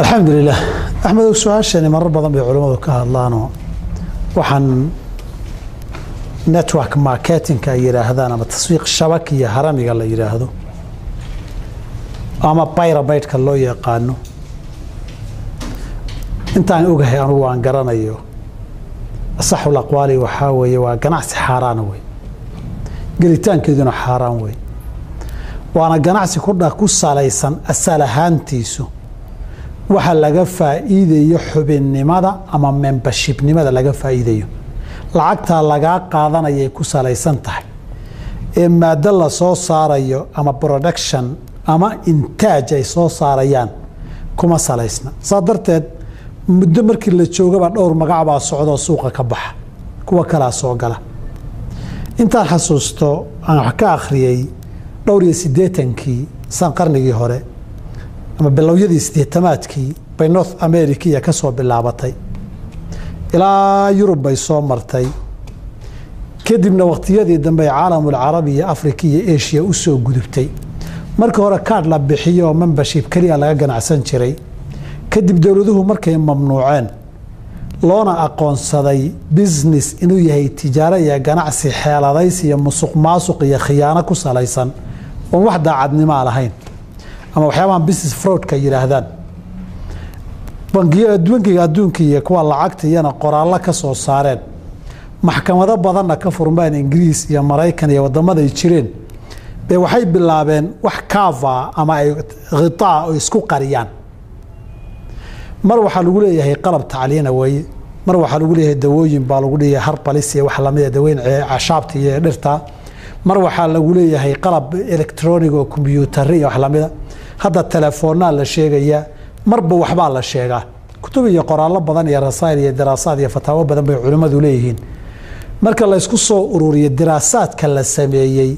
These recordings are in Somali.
alxamdulilah axmedow su'aashani marar badan bay culimmadu ka hadlaanoo waxaan network marketingka ay yidhaahdaan ama taswiiq shabakiya haramiga la yidhaahdo ama byrabaydka loo yaqaano. Intaan ogahay anugu aan garanayo. Asaxul aqwaali waxaa weeye waa ganacsi xaaraana wey gelitaankeeduna xaaraan wey waana ganacsi ku salaysan asal ahaantiisu waxa laga faa'iidayo xubinnimada ama membershipnimada laga faa'iidayo lacagtaa lagaa qaadanayay ku salaysan tahay. Ee maado la soo saarayo ama production ama intaaj ay soo saarayaan kuma salaysna. Saa darteed muddo markii la joogaba dhowr magacbaa socdoo suuqa ka baxa kuwa kalaa soo gala. Intaan xasuusto aan wax ka akhriyey dhowr iyo siddeetankii san qarnigii hore ama bilowyadii siddeetamaadkii bay north america ka soo bilaabatay. Ilaa yurub bay soo martay. Kadibna wakhtiyadii dambe caalamulcarabi iyo africa iyo u soo gudubtay. Markii hore kaadh la bixiyo membership keliya laga ganacsan jiray. Kadib dowladuhu markay mamnuuceen loona aqoonsaday business inuu yahay tijaaro iyo ganacsi xeeladays iyo musuq maasuq iyo khiyaano ku salaysan. Oon wax daacadnimaa lahayn ama waxyaabahan business fraudka yidhaahdaan. Bangiga adduunka iyo kuwa lacagta iyana qoraallo ka soo saareen. Maxkamado badanna ka furmeen ingiriis iyo maraykan iyo waddamada ay jireen. Be waxay bilaabeen wax kava ama ay khitaa oo isku qariyaan. Mar waxaa lagu leeyahay qalab tacliina weeye mar waxaa lagu leeyahay dawooyin baa lagu leeyahay harbalis iyo wax lamida daweyn cashaabta iyo dhirta mar waxaa lagu leeyahay qalab electronic oo kombyuutari iyo wax lamida hadda telefoonaa la sheegayaa marba waxbaa la sheegaa. Kutub iyo qoraallo badan iyo rasaa'il iyo diraasaad iyo fataawo badan bay culimmadu leeyihiin. Marka laysku soo ururiyo diraasaadka la sameeyey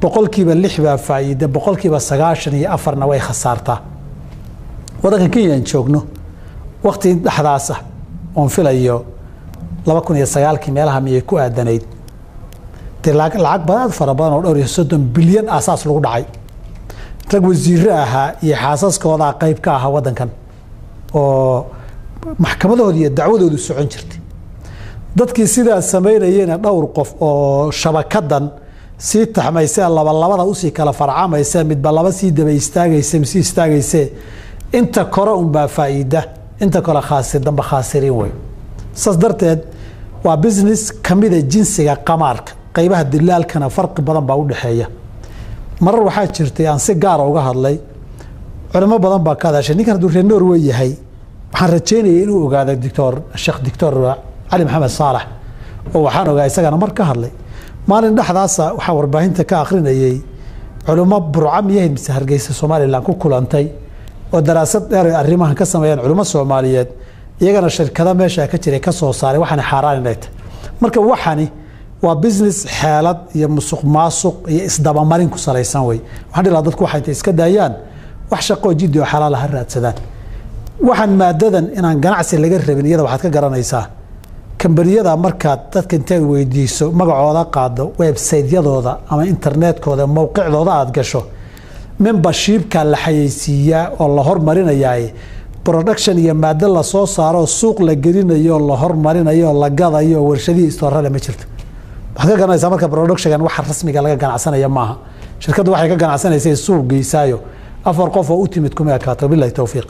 boqolkiiba lix baa faa'iida boqolkiiba sagaashan iyo afarna way khasaartaa. Waddankan kenya aan joogno wakti dhexdaas ah oon filayo laba kun iyo sagaalkii meelaha miyay ku aadanayd dee lacag badan fara badan oo dhowr iyo soddon bilyan aasaas lagu dhacay. Rag wasiiro ahaa iyo xaasaskoodaa qayb ka ahaa waddankan oo maxkamadahooda iyo dacwadoodu socon jirtay. Dadkii sidaa samaynayena dhowr qof oo shabakadan sii taxmayse labalabada u sii kala farcamayse midba laba sii daba istaagayse sii istaagayse inta kore unbaa faa'iida inta kale khaasir damba khaasiriin wey saas darteed waa business kamida jinsiga qamaarka qaybaha dilaalkana farqi badan baa u dhexeeya marar waxaa jirtay aan si gaara uga hadlay culimo badan baa ka hadashay ninkan hadduu reer norway yahay waxaan rajaynayay inuu ogaado doctor sheekh doctor cali maxamed saalax oo waxaan ogaa isagana mar ka hadlay. Maalin dhexdaasa waxaa warbaahinta ka akhrinayay culimo burca miyahayd mise hargeysa somalilan ku kulantay oo daraasad dheer ay arrimahan ka sameeyeen culimo soomaaliyeed iyagana shirkado meesha ka jiray ka soo saaray waxaana xaaraan inay tahay. Marka waxani waa business xeelad iyo musuq maasuq iyo isdabamarin ku salaysan wey waxaan dhihi lahaa dadku waxay iska daayaan wax shaqoo jiddi oo xalaala ha raadsadaan. Waxaan maadadan inaan ganacsi laga rabin iyada waxaad ka garanaysaa. Kambaniyada markaad dadka intaad weydiiso magacooda qaado websaytyadooda ama internetkooda mowqicdooda aad gasho membershipka la xayeysiiyaa oo la hormarinayaa production iyo maado la soo saaroo suuq la gelinayo la hormarinayo la gadayo warshadihii istoorale ma jirto waxaad ka garanaysaa waxa rasmiga laga ganacsanaya maaha. Shirkaddu waxay ka ganacsanaysay suuq geysaayo. Afar qof oo u timid kuma ekaato bilahi towfiiq